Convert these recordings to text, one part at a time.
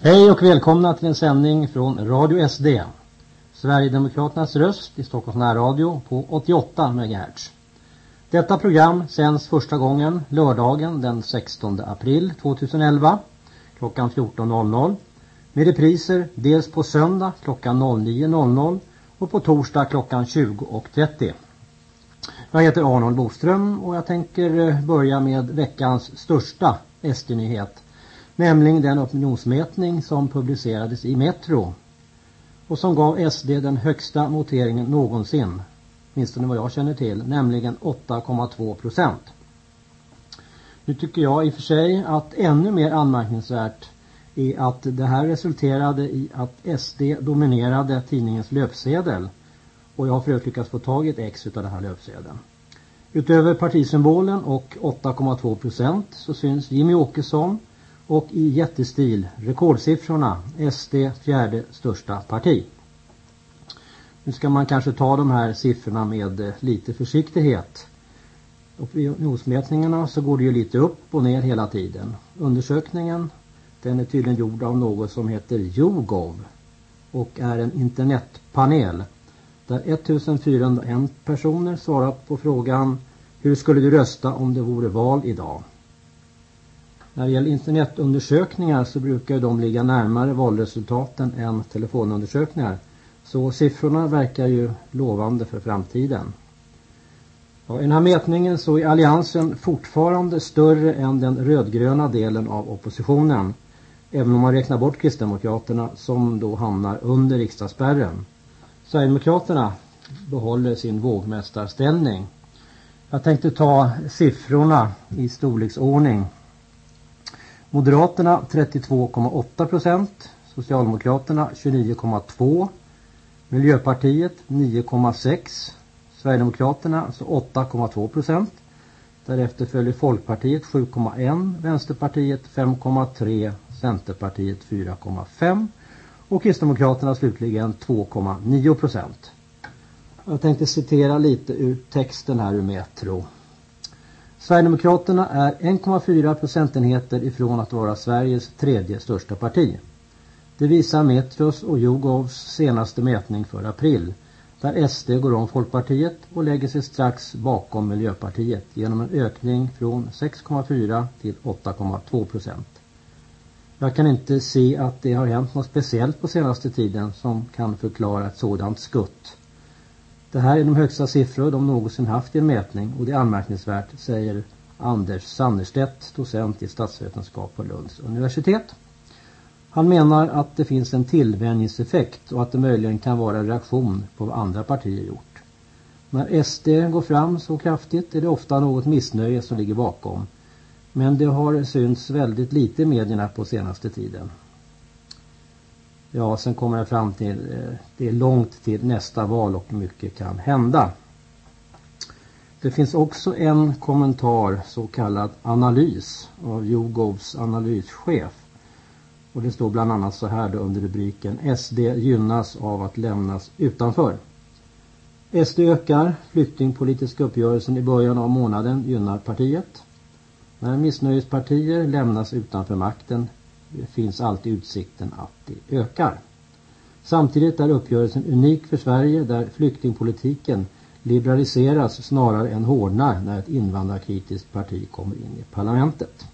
Hej och välkomna till en sändning från Radio SD. Sverigedemokraternas röst i Stockholms närradio på 88 MHz. Detta program sänds första gången lördagen den 16 april 2011 klockan 14.00 med repriser dels på söndag klockan 09.00 och på torsdag klockan 20.30. Jag heter Arnold Boström och jag tänker eh, börja med veckans största SD-nyhet Nämligen den opinionsmätning som publicerades i Metro och som gav SD den högsta noteringen någonsin, åtminstone vad jag känner till, nämligen 8,2 procent. Nu tycker jag i och för sig att ännu mer anmärkningsvärt är att det här resulterade i att SD dominerade tidningens löpsedel och jag har för övrigt lyckats få tag i ett ex av den här löpsedeln. Utöver partisymbolen och 8,2 procent så syns Jimmy Åkesson och i jättestil rekordsiffrorna SD fjärde största parti. Nu ska man kanske ta de här siffrorna med eh, lite försiktighet. Opinionsmätningarna så går det ju lite upp och ner hela tiden. Undersökningen den är tydligen gjord av något som heter YouGov och är en internetpanel där 1401 personer svarat på frågan hur skulle du rösta om det vore val idag? När det gäller internetundersökningar så brukar de ligga närmare valresultaten än telefonundersökningar. Så siffrorna verkar ju lovande för framtiden. Ja, I den här mätningen så är alliansen fortfarande större än den rödgröna delen av oppositionen. Även om man räknar bort Kristdemokraterna som då hamnar under riksdagsspärren. Sverigedemokraterna behåller sin vågmästarställning. Jag tänkte ta siffrorna i storleksordning. Moderaterna 32,8 procent. Socialdemokraterna 29,2. Miljöpartiet 9,6. Sverigedemokraterna alltså 8,2 procent. Därefter följer Folkpartiet 7,1. Vänsterpartiet 5,3. Centerpartiet 4,5. Och Kristdemokraterna slutligen 2,9 procent. Jag tänkte citera lite ur texten här ur Metro. Sverigedemokraterna är 1,4 procentenheter ifrån att vara Sveriges tredje största parti. Det visar Metros och Jogovs senaste mätning för april där SD går om Folkpartiet och lägger sig strax bakom Miljöpartiet genom en ökning från 6,4 till 8,2 procent. Jag kan inte se att det har hänt något speciellt på senaste tiden som kan förklara ett sådant skutt. Det här är de högsta siffror de någonsin haft i en mätning och det är anmärkningsvärt, säger Anders Sannerstedt, docent i statsvetenskap på Lunds universitet. Han menar att det finns en tillvänjningseffekt och att det möjligen kan vara en reaktion på vad andra partier gjort. När SD går fram så kraftigt är det ofta något missnöje som ligger bakom. Men det har synts väldigt lite i medierna på senaste tiden. Ja, sen kommer jag fram till eh, det är långt till nästa val och mycket kan hända. Det finns också en kommentar, så kallad analys av Jogovs analyschef. Och det står bland annat så här då under rubriken SD gynnas av att lämnas utanför. SD ökar, flyktingpolitiska uppgörelsen i början av månaden gynnar partiet. När missnöjespartier lämnas utanför makten finns alltid utsikten att det ökar. Samtidigt är uppgörelsen unik för Sverige där flyktingpolitiken liberaliseras snarare än hårdnar när ett invandrarkritiskt parti kommer in i parlamentet.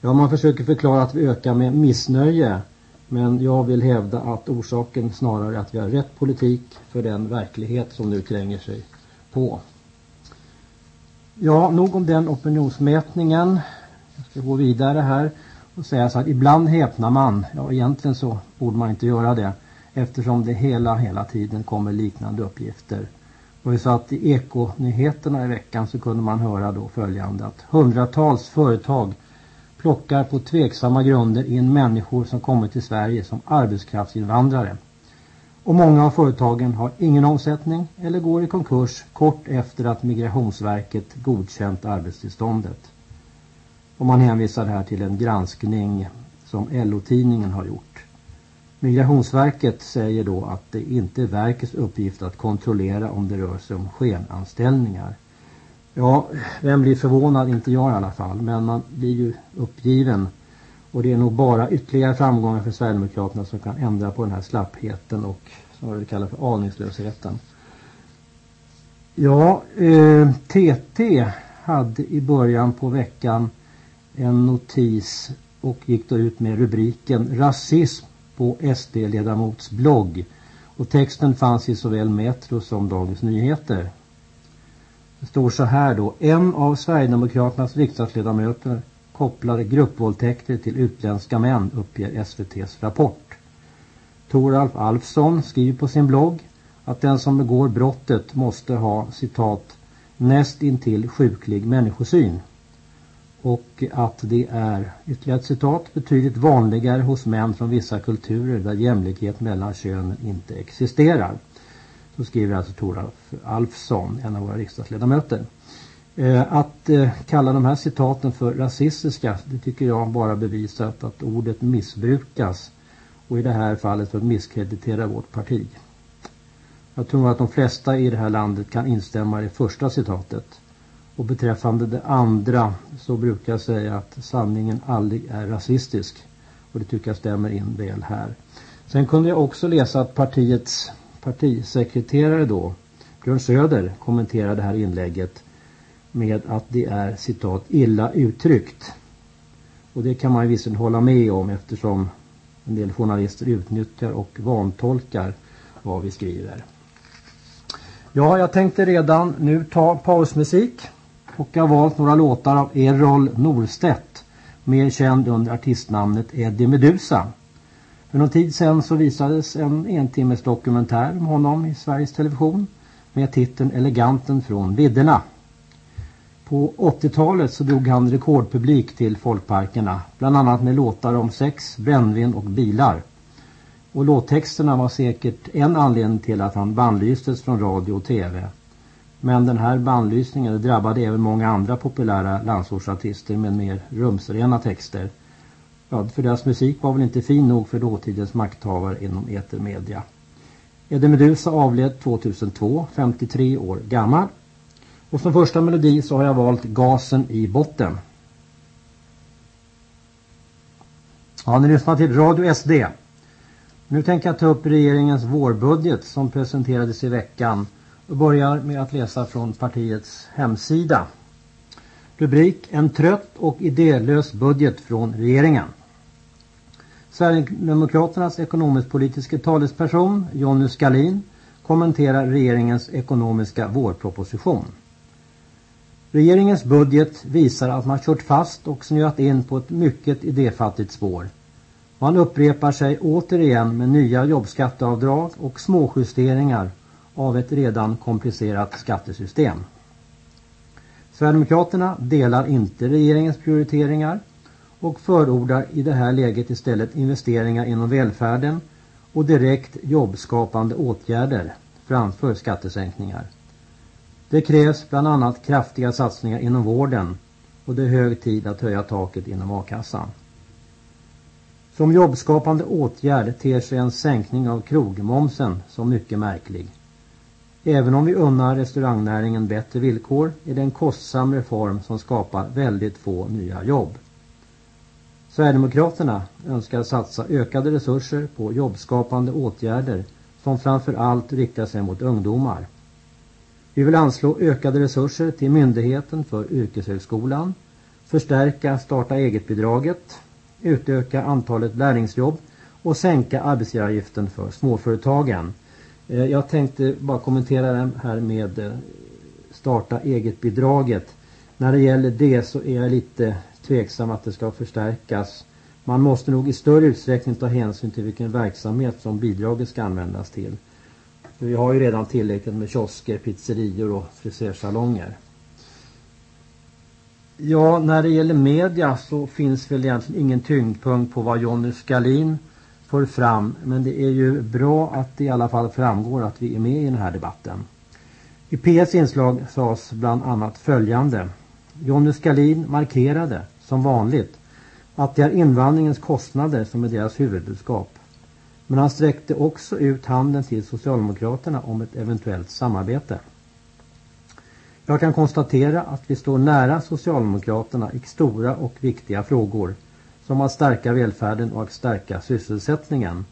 Ja, man försöker förklara att vi ökar med missnöje men jag vill hävda att orsaken snarare är att vi har rätt politik för den verklighet som nu tränger sig på. Ja, nog om den opinionsmätningen. Jag ska gå vidare här och säga så att ibland häpnar man. Ja, egentligen så borde man inte göra det eftersom det hela, hela tiden kommer liknande uppgifter. Och vi så att i ekonyheterna i veckan så kunde man höra då följande att hundratals företag plockar på tveksamma grunder in människor som kommit till Sverige som arbetskraftsinvandrare. Och många av företagen har ingen omsättning eller går i konkurs kort efter att Migrationsverket godkänt arbetstillståndet. Och man hänvisar här till en granskning som LO-tidningen har gjort. Migrationsverket säger då att det inte är verkets uppgift att kontrollera om det rör sig om skenanställningar. Ja, vem blir förvånad? Inte jag i alla fall. Men man blir ju uppgiven. Och det är nog bara ytterligare framgångar för Sverigedemokraterna som kan ändra på den här slappheten och vad kallar för aningslösheten. Ja, eh, TT hade i början på veckan en notis och gick då ut med rubriken Rasism på SD-ledamots blogg. Och texten fanns i såväl Metro som Dagens Nyheter. Det står så här då. En av Sverigedemokraternas riksdagsledamöter kopplar gruppvåldtäkter till utländska män uppger SVTs rapport. Toralf Alfsson skriver på sin blogg att den som begår brottet måste ha citat näst intill sjuklig människosyn och att det är, ytterligare ett citat, betydligt vanligare hos män från vissa kulturer där jämlikhet mellan könen inte existerar. Så skriver alltså Toralf Alfsson, en av våra riksdagsledamöter. Eh, att eh, kalla de här citaten för rasistiska, det tycker jag bara bevisat att ordet missbrukas och i det här fallet för att misskreditera vårt parti. Jag tror att de flesta i det här landet kan instämma i det första citatet. Och beträffande det andra så brukar jag säga att sanningen aldrig är rasistisk. Och det tycker jag stämmer in väl här. Sen kunde jag också läsa att partiets partisekreterare då, Björn Söder, kommenterade det här inlägget med att det är citat illa uttryckt. Och det kan man ju visserligen hålla med om eftersom en del journalister utnyttjar och vantolkar vad vi skriver. Ja, jag tänkte redan nu ta pausmusik och jag har valt några låtar av Errol Norstedt, mer känd under artistnamnet Eddie Medusa. För någon tid sedan så visades en entimmes dokumentär om honom i Sveriges Television med titeln Eleganten från vidderna. På 80-talet så drog han rekordpublik till folkparkerna, bland annat med låtar om sex, brännvin och bilar. Och låttexterna var säkert en anledning till att han bandlystes från radio och tv. Men den här bandlysningen drabbade även många andra populära landsortsartister med mer rumsrena texter. Ja, för deras musik var väl inte fin nog för dåtidens makthavare inom etermedia. Eddie Medusa avled 2002, 53 år gammal. Och som första melodi så har jag valt Gasen i botten. Ja, ni lyssnar till Radio SD. Nu tänker jag ta upp regeringens vårbudget som presenterades i veckan och börjar med att läsa från partiets hemsida. Rubrik En trött och idélös budget från regeringen. Sverigedemokraternas ekonomisk-politiska talesperson Jonny Skalin kommenterar regeringens ekonomiska vårproposition. Regeringens budget visar att man kört fast och snöat in på ett mycket idéfattigt spår. Man upprepar sig återigen med nya jobbskatteavdrag och småjusteringar av ett redan komplicerat skattesystem. Sverigedemokraterna delar inte regeringens prioriteringar och förordar i det här läget istället investeringar inom välfärden och direkt jobbskapande åtgärder framför skattesänkningar. Det krävs bland annat kraftiga satsningar inom vården och det är hög tid att höja taket inom a-kassan. Som jobbskapande åtgärd ter sig en sänkning av krogmomsen som mycket märklig. Även om vi unnar restaurangnäringen bättre villkor är det en kostsam reform som skapar väldigt få nya jobb. Sverigedemokraterna önskar satsa ökade resurser på jobbskapande åtgärder som framför allt riktar sig mot ungdomar. Vi vill anslå ökade resurser till Myndigheten för yrkeshögskolan, förstärka starta eget-bidraget, utöka antalet lärlingsjobb och sänka arbetsgivaravgiften för småföretagen. Eh, jag tänkte bara kommentera det här med eh, starta eget-bidraget. När det gäller det så är jag lite tveksam att det ska förstärkas. Man måste nog i större utsträckning ta hänsyn till vilken verksamhet som bidraget ska användas till. Vi har ju redan tillräckligt med kiosker, pizzerior och frisersalonger. Ja, när det gäller media så finns väl egentligen ingen tyngdpunkt på vad Jonny Skalin för fram. Men det är ju bra att det i alla fall framgår att vi är med i den här debatten. I PS inslag sades bland annat följande. Jonny Skalin markerade, som vanligt, att det är invandringens kostnader som är deras huvudbudskap. Men han sträckte också ut handen till Socialdemokraterna om ett eventuellt samarbete. Jag kan konstatera att vi står nära Socialdemokraterna i stora och viktiga frågor som att stärka välfärden och att stärka sysselsättningen.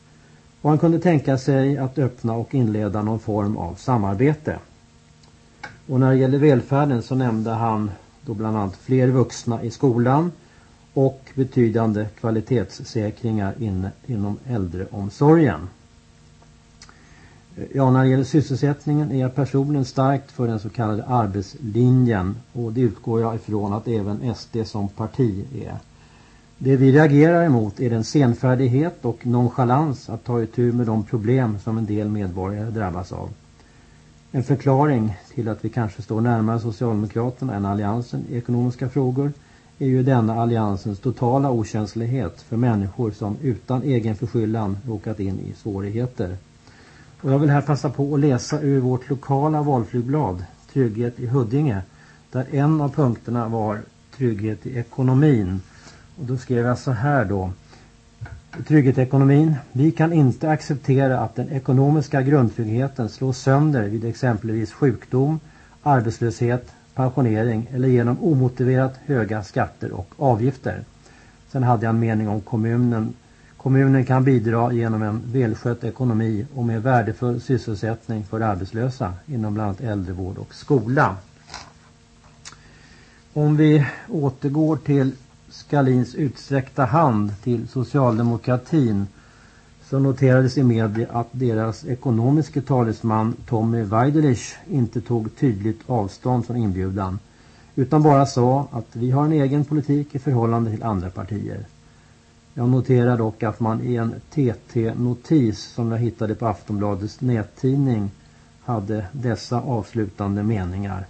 Och han kunde tänka sig att öppna och inleda någon form av samarbete. Och när det gäller välfärden så nämnde han då bland annat fler vuxna i skolan och betydande kvalitetssäkringar in, inom äldreomsorgen. Ja, när det gäller sysselsättningen är jag personligen starkt för den så kallade arbetslinjen och det utgår jag ifrån att även SD som parti är. Det vi reagerar emot är den senfärdighet och nonchalans att ta itu med de problem som en del medborgare drabbas av. En förklaring till att vi kanske står närmare Socialdemokraterna än alliansen i ekonomiska frågor är ju denna alliansens totala okänslighet för människor som utan egen förskyllan råkat in i svårigheter. Och jag vill här passa på att läsa ur vårt lokala valflygblad Trygghet i Huddinge där en av punkterna var trygghet i ekonomin. Och då skrev jag så här då. Trygghet. Vi kan inte acceptera att den ekonomiska grundtryggheten slås sönder vid exempelvis sjukdom, arbetslöshet, pensionering eller genom omotiverat höga skatter och avgifter. Sen hade jag en mening om kommunen. Kommunen kan bidra genom en välskött ekonomi och med värdefull sysselsättning för arbetslösa inom bland annat äldrevård och skola. Om vi återgår till Skalins utsträckta hand till socialdemokratin så noterades i media att deras ekonomiske talesman Tommy Waidelich inte tog tydligt avstånd från inbjudan utan bara sa att vi har en egen politik i förhållande till andra partier. Jag noterar dock att man i en TT-notis som jag hittade på Aftonbladets nättidning hade dessa avslutande meningar.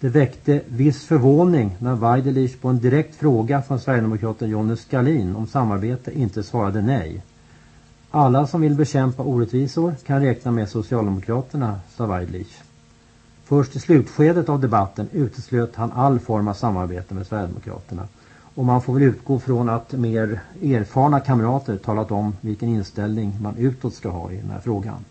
Det väckte viss förvåning när Weidelich på en direkt fråga från Sverigedemokraten Johnny Skalin om samarbete inte svarade nej. Alla som vill bekämpa orättvisor kan räkna med Socialdemokraterna, sa Weidelich. Först i slutskedet av debatten uteslöt han all form av samarbete med Sverigedemokraterna. Och man får väl utgå från att mer erfarna kamrater talat om vilken inställning man utåt ska ha i den här frågan.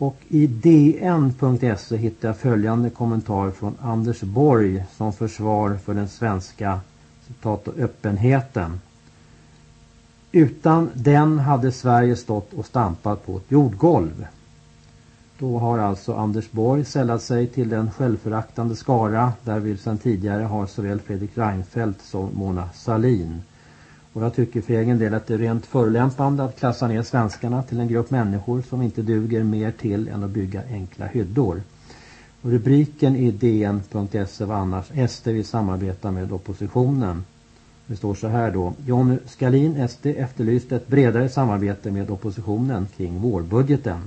Och i dn.se hittar jag följande kommentar från Anders Borg som försvar för den svenska citat öppenheten. Utan den hade Sverige stått och stampat på ett jordgolv. Då har alltså Anders Borg sällat sig till den självföraktande skara där vi sedan tidigare har såväl Fredrik Reinfeldt som Mona Salin. Och jag tycker för egen del att det är rent förolämpande att klassa ner svenskarna till en grupp människor som inte duger mer till än att bygga enkla hyddor. Och rubriken i dn.se var annars SD vill samarbeta med oppositionen. Det står så här då. John Skalin, SD, efterlyste ett bredare samarbete med oppositionen kring vårbudgeten.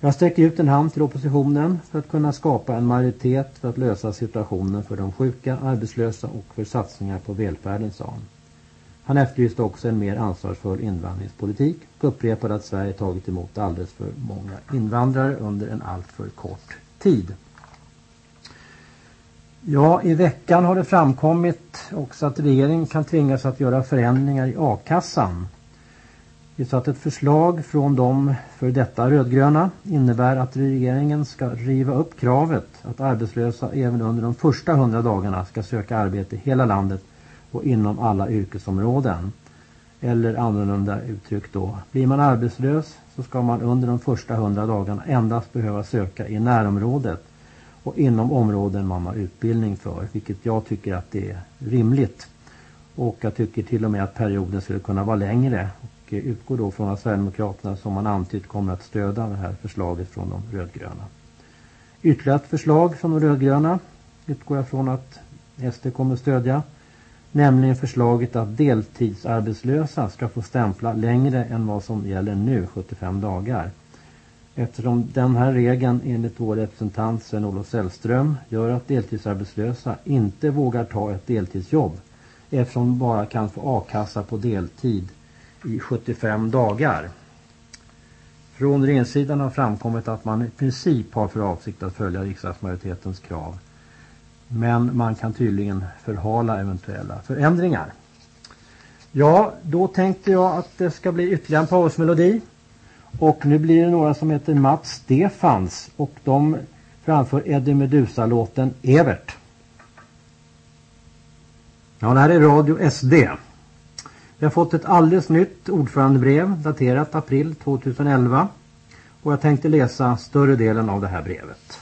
Jag sträcker ut en hand till oppositionen för att kunna skapa en majoritet för att lösa situationen för de sjuka, arbetslösa och för satsningar på välfärden, sa han. Han efterlyste också en mer ansvarsfull invandringspolitik och upprepade att Sverige tagit emot alldeles för många invandrare under en alltför kort tid. Ja, i veckan har det framkommit också att regeringen kan tvingas att göra förändringar i a-kassan. Det är så att ett förslag från de för detta rödgröna innebär att regeringen ska riva upp kravet att arbetslösa även under de första hundra dagarna ska söka arbete i hela landet och inom alla yrkesområden. Eller annorlunda uttryckt då, blir man arbetslös så ska man under de första hundra dagarna endast behöva söka i närområdet och inom områden man har utbildning för, vilket jag tycker att det är rimligt. Och jag tycker till och med att perioden skulle kunna vara längre och utgår då från att Sverigedemokraterna som man antytt kommer att stödja det här förslaget från de rödgröna. Ytterligare ett förslag från de rödgröna utgår jag från att SD kommer att stödja. Nämligen förslaget att deltidsarbetslösa ska få stämpla längre än vad som gäller nu, 75 dagar. Eftersom den här regeln enligt vår representant Sven-Olof Sällström gör att deltidsarbetslösa inte vågar ta ett deltidsjobb eftersom de bara kan få a-kassa på deltid i 75 dagar. Från regeringssidan har framkommit att man i princip har för avsikt att följa riksdagsmajoritetens krav. Men man kan tydligen förhala eventuella förändringar. Ja, då tänkte jag att det ska bli ytterligare en pausmelodi. Och nu blir det några som heter Mats Stefans och de framför Eddie Medusa-låten Evert. Ja, det här är Radio SD. Vi har fått ett alldeles nytt ordförandebrev daterat april 2011 och jag tänkte läsa större delen av det här brevet.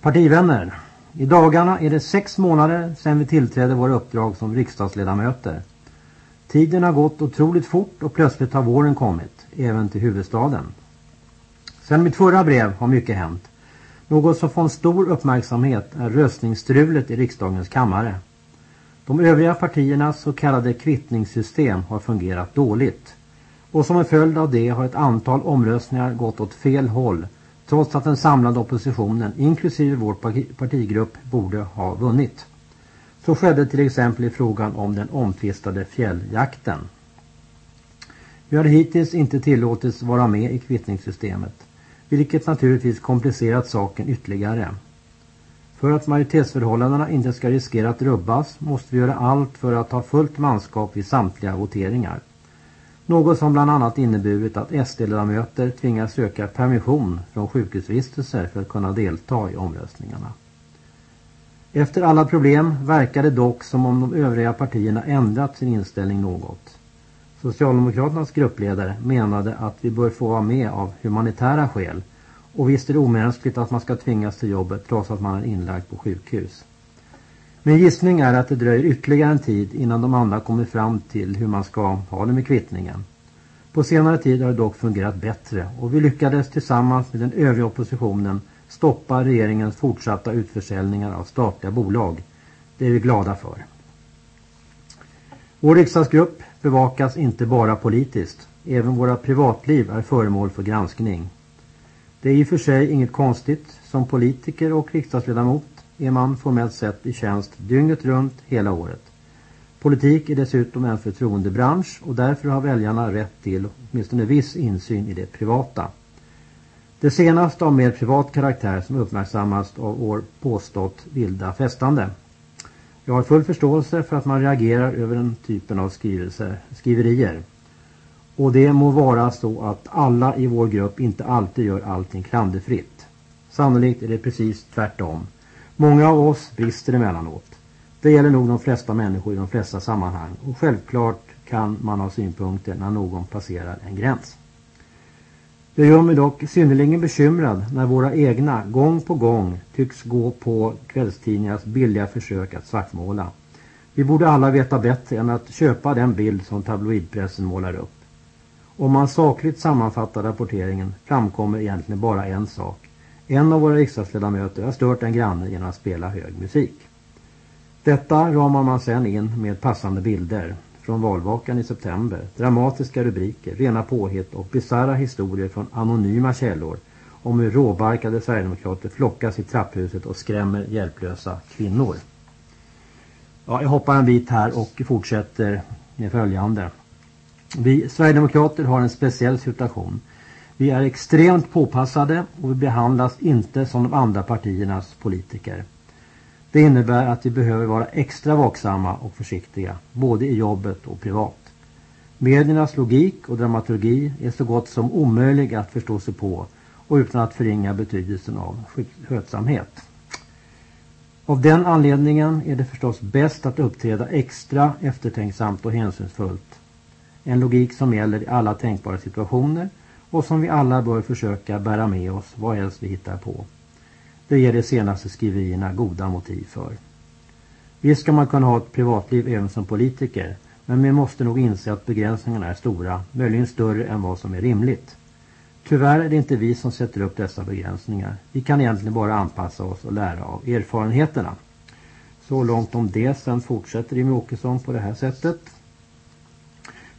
Partivänner, i dagarna är det sex månader sedan vi tillträdde våra uppdrag som riksdagsledamöter. Tiden har gått otroligt fort och plötsligt har våren kommit, även till huvudstaden. Sedan mitt förra brev har mycket hänt. Något som får en stor uppmärksamhet är röstningsstrulet i riksdagens kammare. De övriga partiernas så kallade kvittningssystem har fungerat dåligt. Och som en följd av det har ett antal omröstningar gått åt fel håll trots att den samlade oppositionen inklusive vår partigrupp borde ha vunnit. Så skedde till exempel i frågan om den omtvistade fjälljakten. Vi har hittills inte tillåtits vara med i kvittningssystemet, vilket naturligtvis komplicerat saken ytterligare. För att majoritetsförhållandena inte ska riskera att rubbas måste vi göra allt för att ha fullt manskap vid samtliga voteringar. Något som bland annat inneburit att SD-ledamöter tvingas söka permission från sjukhusvistelser för att kunna delta i omröstningarna. Efter alla problem verkar det dock som om de övriga partierna ändrat sin inställning något. Socialdemokraternas gruppledare menade att vi bör få vara med av humanitära skäl och visst är det omänskligt att man ska tvingas till jobbet trots att man är inlagd på sjukhus. Min gissning är att det dröjer ytterligare en tid innan de andra kommer fram till hur man ska ha det med kvittningen. På senare tid har det dock fungerat bättre och vi lyckades tillsammans med den övriga oppositionen stoppa regeringens fortsatta utförsäljningar av statliga bolag. Det är vi glada för. Vår riksdagsgrupp bevakas inte bara politiskt. Även våra privatliv är föremål för granskning. Det är i och för sig inget konstigt. Som politiker och riksdagsledamot är man formellt sett i tjänst dygnet runt hela året. Politik är dessutom en förtroendebransch och därför har väljarna rätt till åtminstone viss insyn i det privata. Det senaste av mer privat karaktär som uppmärksammas av vår påstått vilda festande. Jag har full förståelse för att man reagerar över den typen av skrivelser, skriverier. Och det må vara så att alla i vår grupp inte alltid gör allting klanderfritt. Sannolikt är det precis tvärtom. Många av oss brister emellanåt. Det gäller nog de flesta människor i de flesta sammanhang och självklart kan man ha synpunkter när någon passerar en gräns. Det gör mig dock synnerligen bekymrad när våra egna gång på gång tycks gå på kvällstidningarnas billiga försök att svartmåla. Vi borde alla veta bättre än att köpa den bild som tabloidpressen målar upp. Om man sakligt sammanfattar rapporteringen framkommer egentligen bara en sak. En av våra riksdagsledamöter har stört en granne genom att spela hög musik. Detta ramar man sedan in med passande bilder från valvakan i september, dramatiska rubriker, rena påhitt och bizarra historier från anonyma källor om hur råbarkade Sverigedemokrater flockas i trapphuset och skrämmer hjälplösa kvinnor. Ja, jag hoppar en bit här och fortsätter med följande. Vi Sverigedemokrater har en speciell situation. Vi är extremt påpassade och vi behandlas inte som de andra partiernas politiker. Det innebär att vi behöver vara extra vaksamma och försiktiga, både i jobbet och privat. Mediernas logik och dramaturgi är så gott som omöjlig att förstå sig på och utan att förringa betydelsen av skötsamhet. Av den anledningen är det förstås bäst att uppträda extra eftertänksamt och hänsynsfullt. En logik som gäller i alla tänkbara situationer och som vi alla bör försöka bära med oss vad helst vi hittar på. Det ger de senaste skriverierna goda motiv för. Visst ska man kunna ha ett privatliv även som politiker men vi måste nog inse att begränsningarna är stora, möjligen större än vad som är rimligt. Tyvärr är det inte vi som sätter upp dessa begränsningar. Vi kan egentligen bara anpassa oss och lära av erfarenheterna. Så långt om det. Sen fortsätter Jimmie Åkesson på det här sättet.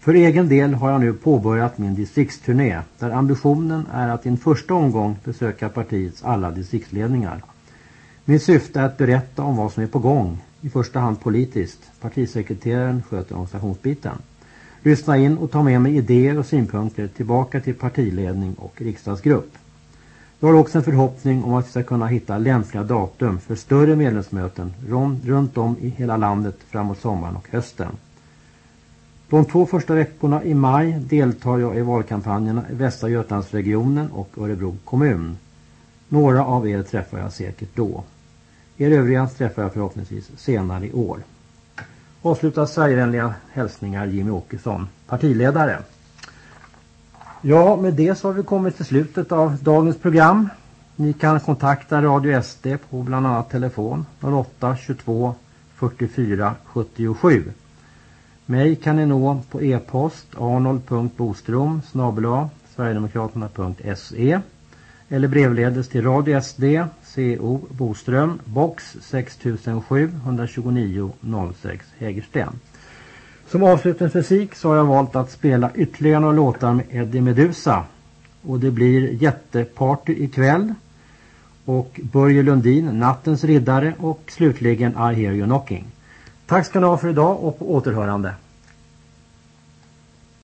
För egen del har jag nu påbörjat min distriktsturné där ambitionen är att i en första omgång besöka partiets alla distriktsledningar. Min syfte är att berätta om vad som är på gång, i första hand politiskt. Partisekreteraren sköter organisationsbiten. Lyssna in och ta med mig idéer och synpunkter tillbaka till partiledning och riksdagsgrupp. Jag har också en förhoppning om att vi ska kunna hitta lämpliga datum för större medlemsmöten runt om i hela landet framåt sommaren och hösten. De två första veckorna i maj deltar jag i valkampanjerna i Västra Götalandsregionen och Örebro kommun. Några av er träffar jag säkert då. Er övriga träffar jag förhoppningsvis senare i år. Avslutas Sverigevänliga hälsningar Jimmy Åkesson, partiledare. Ja, med det så har vi kommit till slutet av dagens program. Ni kan kontakta Radio SD på bland annat telefon 08 22 44 77. Mig kan ni nå på e-post arnold.bostrom sverigedemokraterna.se eller brevledes till Radio SD CO Boström box 6007 129 06 Hägersten. Som avslutningsmusik så har jag valt att spela ytterligare några låtar med Eddie Medusa. Och det blir jätteparty ikväll. Och Börje Lundin, Nattens riddare och slutligen I Hear You Knocking. Tack ska ni ha för idag och på återhörande.